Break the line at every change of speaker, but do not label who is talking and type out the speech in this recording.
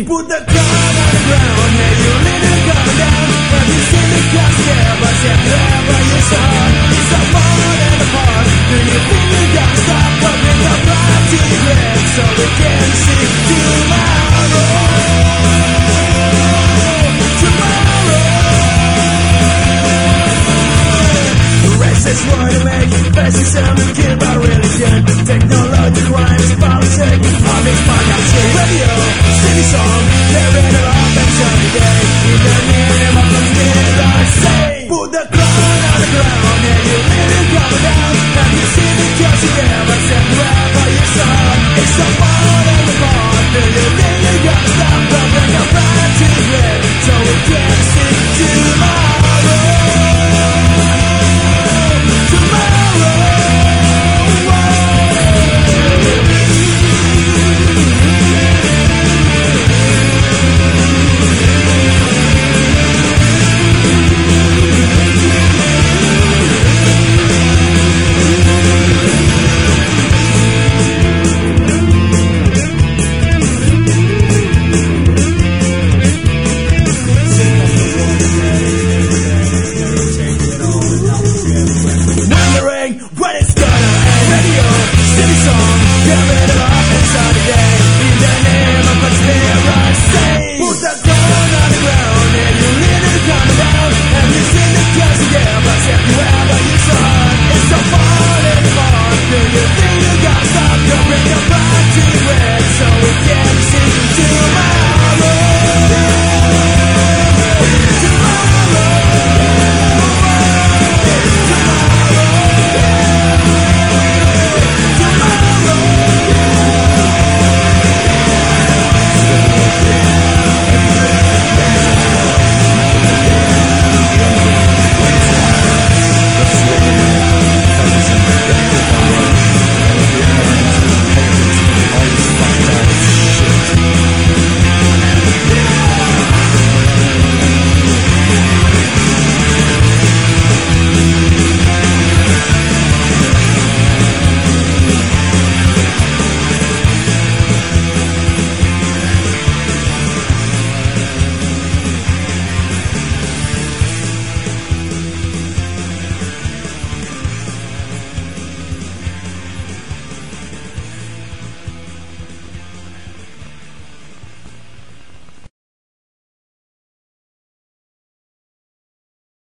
Put the gun on the ground, and you let it come down. Have you seen the casket? But wherever you saw, it's a more than a part. Do you think you got stop? But it's the blood to the grave, so we can see tomorrow. Racist war to make Fascism and give by religion Technology, crimes, politics